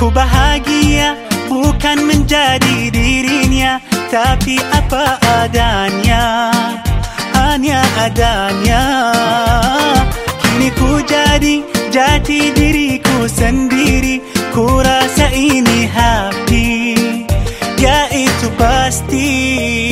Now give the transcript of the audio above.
Ku bahagia bukan menjadi dirinya Tapi apa adanya Hanya adanya. Kini ku jadi jati diriku sendiri Ku rasa ini happy Yaitu pasti.